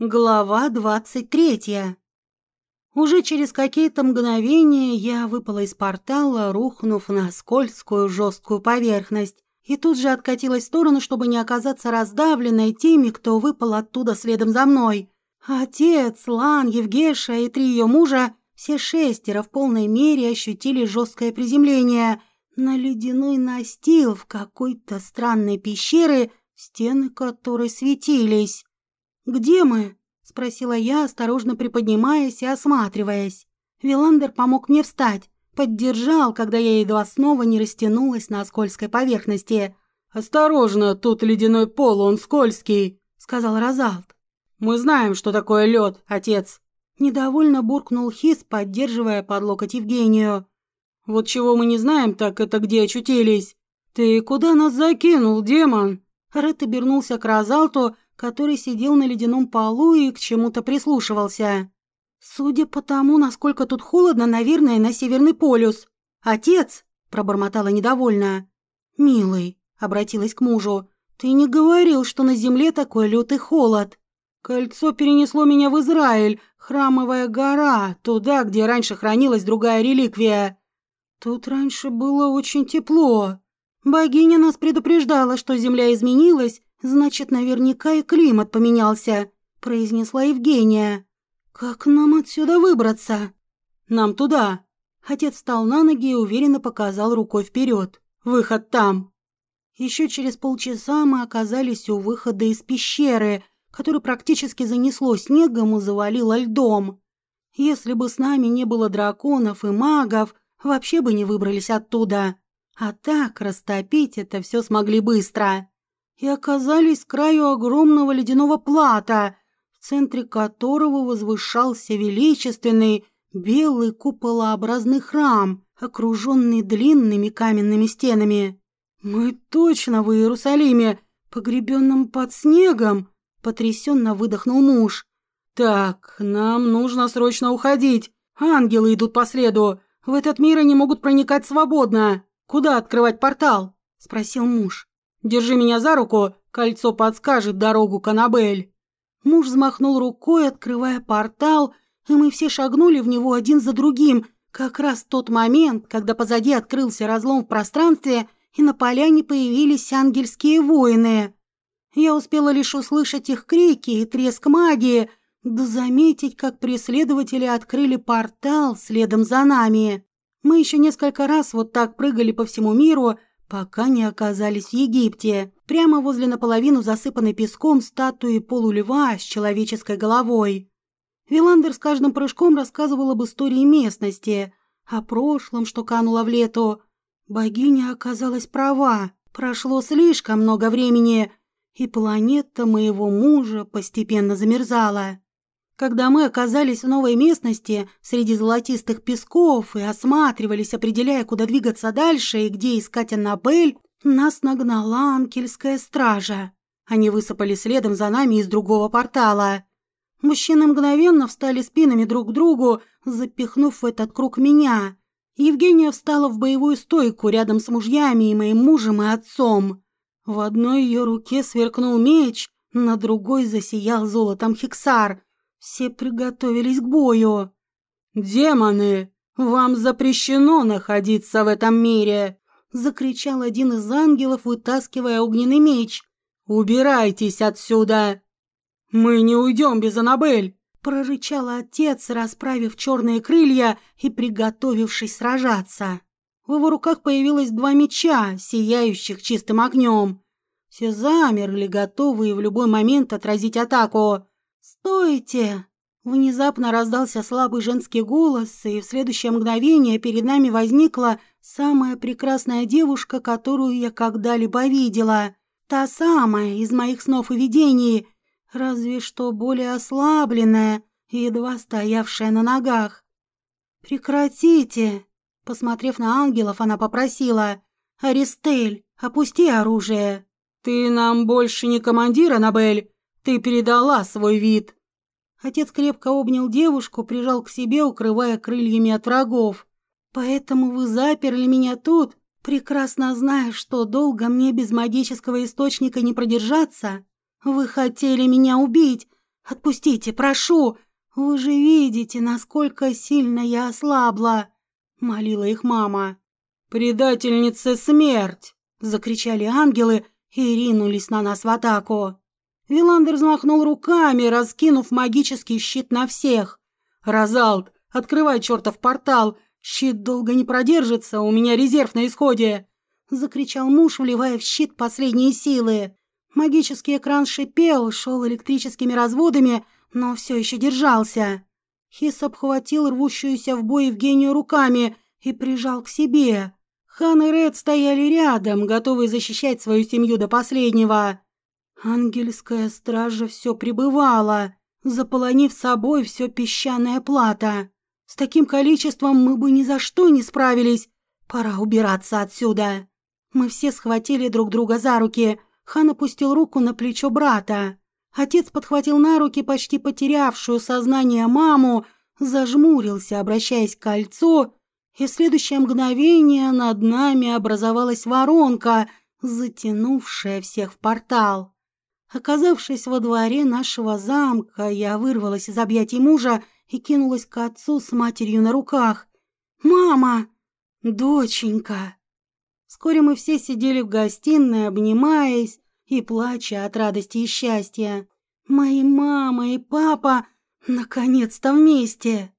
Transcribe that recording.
Глава двадцать третья. Уже через какие-то мгновения я выпала из портала, рухнув на скользкую жесткую поверхность, и тут же откатилась в сторону, чтобы не оказаться раздавленной теми, кто выпал оттуда следом за мной. Отец, Лан, Евгеша и три ее мужа, все шестеро в полной мере ощутили жесткое приземление на ледяной настил в какой-то странной пещеры, стены которой светились. «Где мы?» – спросила я, осторожно приподнимаясь и осматриваясь. Виландер помог мне встать, поддержал, когда я едва снова не растянулась на скользкой поверхности. «Осторожно, тут ледяной пол, он скользкий», – сказал Розалт. «Мы знаем, что такое лед, отец». Недовольно буркнул Хис, поддерживая под локоть Евгению. «Вот чего мы не знаем, так это где очутились. Ты куда нас закинул, демон?» Ред обернулся к Розалту, который сидел на ледяном полу и к чему-то прислушивался. «Судя по тому, насколько тут холодно, наверное, на Северный полюс. Отец!» – пробормотала недовольно. «Милый», – обратилась к мужу, – «ты не говорил, что на земле такой лютый холод. Кольцо перенесло меня в Израиль, храмовая гора, туда, где раньше хранилась другая реликвия. Тут раньше было очень тепло. Богиня нас предупреждала, что земля изменилась, «Значит, наверняка и климат поменялся», – произнесла Евгения. «Как нам отсюда выбраться?» «Нам туда». Отец встал на ноги и уверенно показал рукой вперед. «Выход там». Еще через полчаса мы оказались у выхода из пещеры, которую практически занесло снегом и завалило льдом. Если бы с нами не было драконов и магов, вообще бы не выбрались оттуда. А так растопить это все смогли быстро и оказались краю огромного ледяного плата, в центре которого возвышался величественный белый куполообразный храм, окруженный длинными каменными стенами. «Мы точно в Иерусалиме, погребенном под снегом!» – потрясенно выдохнул муж. «Так, нам нужно срочно уходить. Ангелы идут по следу. В этот мир они могут проникать свободно. Куда открывать портал?» – спросил муж. Держи меня за руку, кольцо подскажет дорогу к Анабель». Муж взмахнул рукой, открывая портал, и мы все шагнули в него один за другим, как раз в тот момент, когда позади открылся разлом в пространстве, и на поляне появились ангельские воины. Я успела лишь услышать их крики и треск магии, да заметить, как преследователи открыли портал следом за нами. Мы еще несколько раз вот так прыгали по всему миру, пока не оказались в Египте, прямо возле наполовину засыпанной песком статуи полулева с человеческой головой. Виландер с каждым прыжком рассказывал об истории местности, о прошлом, что кануло в лету. Богиня оказалась права, прошло слишком много времени, и планета моего мужа постепенно замерзала. Когда мы оказались в новой местности, среди золотистых песков и осматривались, определяя, куда двигаться дальше и где искать Аннабель, нас нагнала анкельская стража. Они высыпали следом за нами из другого портала. Мужчины мгновенно встали спинами друг к другу, запихнув в этот круг меня. Евгения встала в боевую стойку рядом с мужьями и моим мужем и отцом. В одной ее руке сверкнул меч, на другой засиял золотом хиксар – все приготовились к бою. «Демоны, вам запрещено находиться в этом мире!» Закричал один из ангелов, вытаскивая огненный меч. «Убирайтесь отсюда!» «Мы не уйдем без Анабель!» Прорычал отец, расправив черные крылья и приготовившись сражаться. В его руках появилось два меча, сияющих чистым огнем. Все замерли, готовые в любой момент отразить атаку. «Стойте!» Внезапно раздался слабый женский голос, и в следующее мгновение перед нами возникла самая прекрасная девушка, которую я когда-либо видела. Та самая из моих снов и видений, разве что более ослабленная едва стоявшая на ногах. «Прекратите!» Посмотрев на ангелов, она попросила. «Аристель, опусти оружие!» «Ты нам больше не командир, Аннабель!» Ты передала свой вид. Отец крепко обнял девушку, прижал к себе, укрывая крыльями от врагов. Поэтому вы заперли меня тут, прекрасно зная, что долго мне без магического источника не продержаться. Вы хотели меня убить, Отпустите, прошу! Вы же видите, насколько сильно я ослабла!» — молила их мама. «Предательница смерть!» — закричали ангелы и ринулись на нас в атаку. Виландер взмахнул руками, раскинув магический щит на всех. «Розалд, открывай чертов портал! Щит долго не продержится, у меня резерв на исходе!» Закричал муж, вливая в щит последние силы. Магический экран шипел, шел электрическими разводами, но все еще держался. Хис обхватил рвущуюся в бой Евгению руками и прижал к себе. Хан и Ред стояли рядом, готовые защищать свою семью до последнего. Ангельская стража все пребывала, заполонив собой все песчаное плато. С таким количеством мы бы ни за что не справились. Пора убираться отсюда. Мы все схватили друг друга за руки. Хан опустил руку на плечо брата. Отец подхватил на руки почти потерявшую сознание маму, зажмурился, обращаясь к кольцу, и в следующее мгновение над нами образовалась воронка, затянувшая всех в портал. Оказавшись во дворе нашего замка, я вырвалась из объятий мужа и кинулась к отцу с матерью на руках. «Мама! Доченька!» Вскоре мы все сидели в гостиной, обнимаясь и плача от радости и счастья. Мои мама и папа наконец-то вместе.